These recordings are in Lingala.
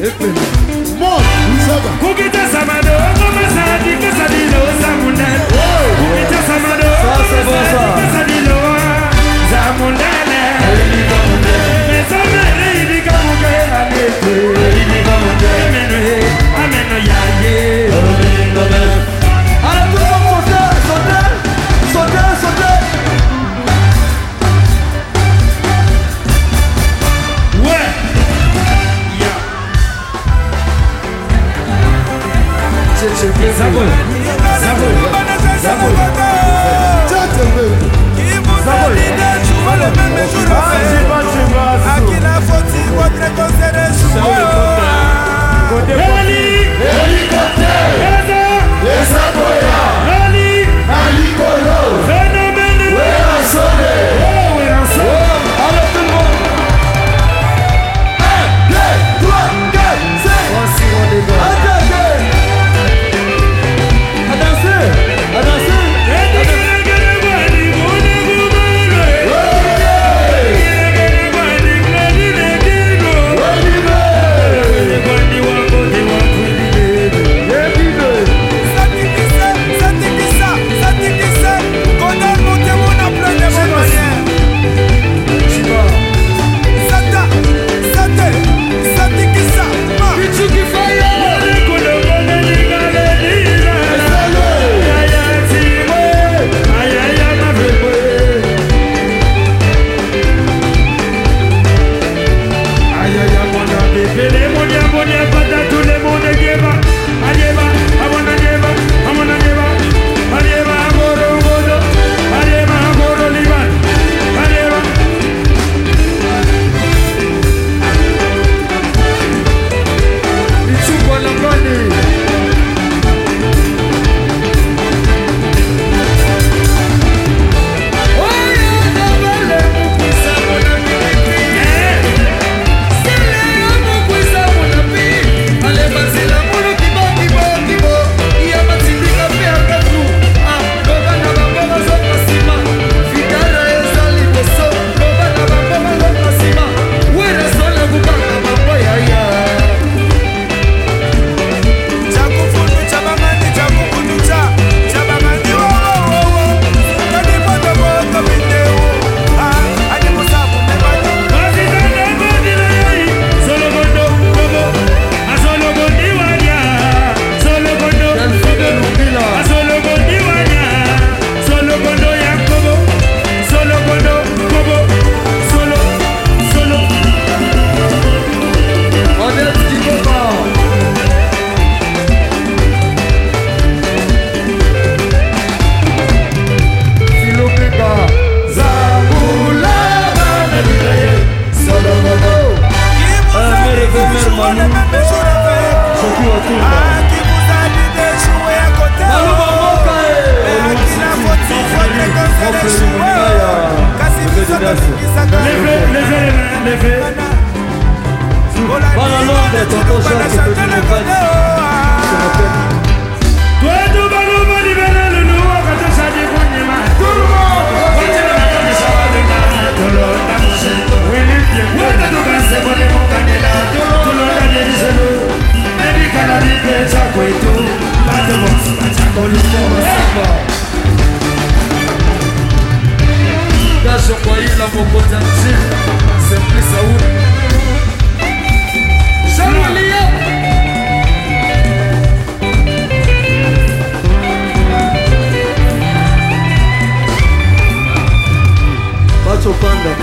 Epe. Mon, Saba. Kuki akikuzali dejue ya koteo akila fotifote konselejue kasi biso tozingisaka Voilà l'ordre, ton prochain, c'est le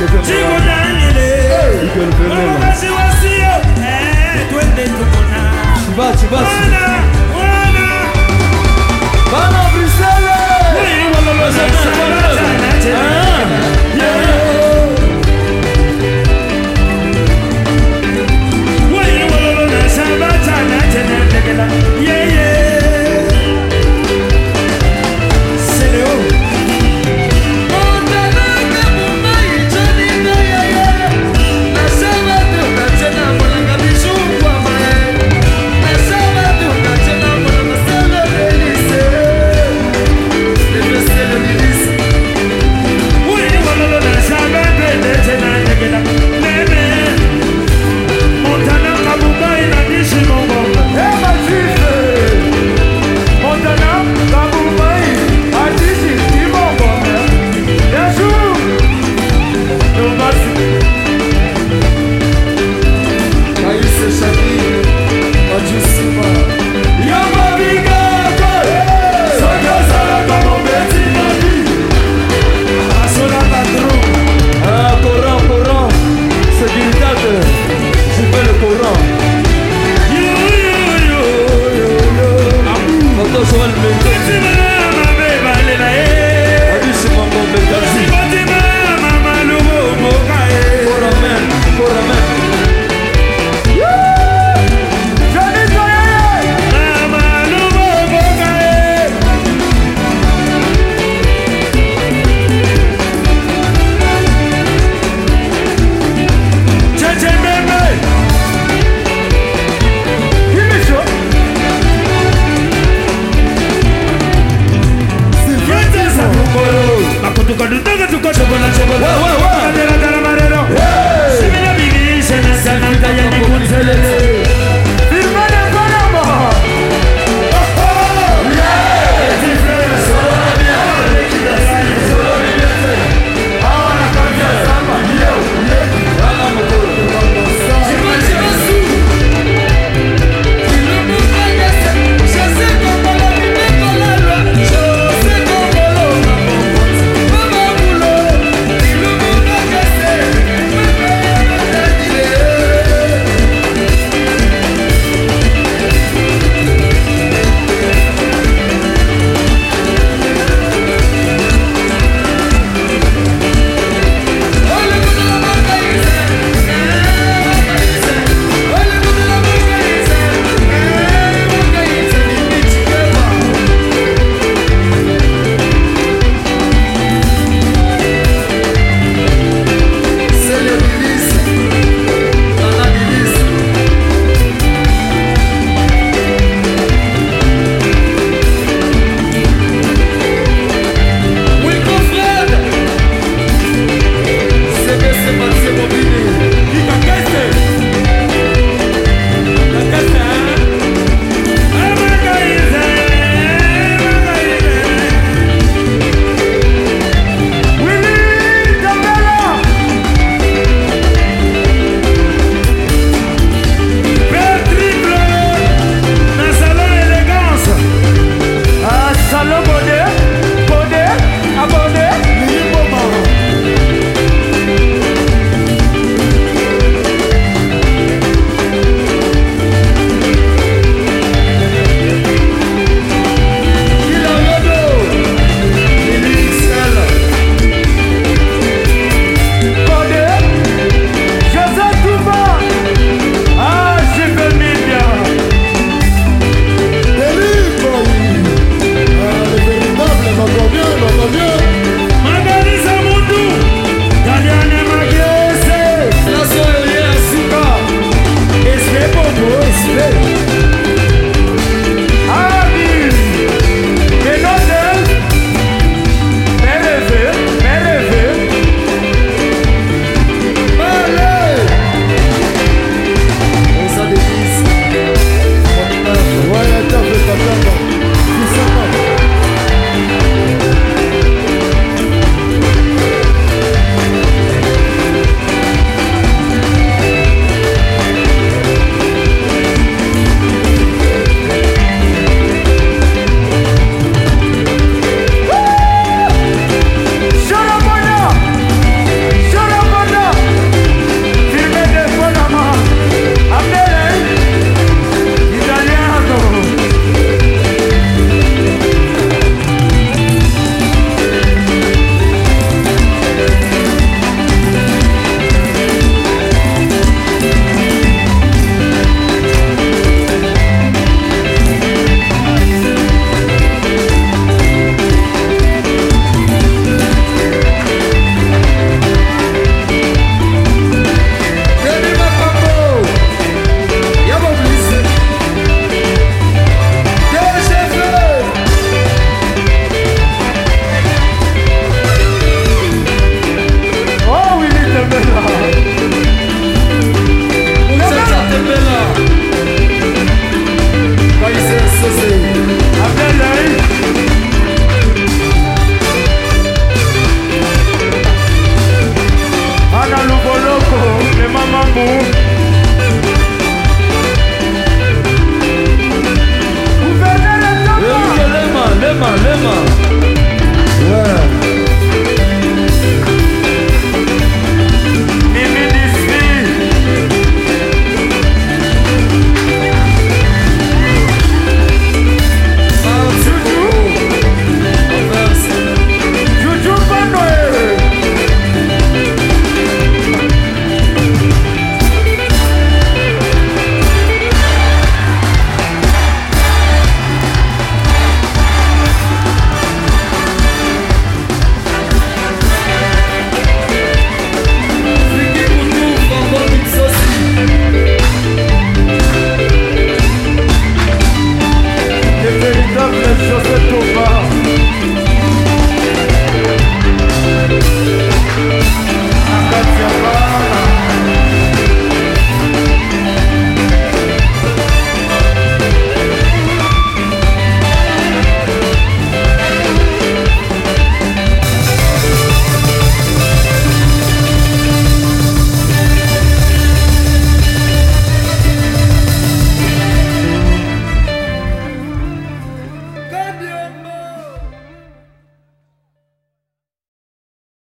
We're gonna here.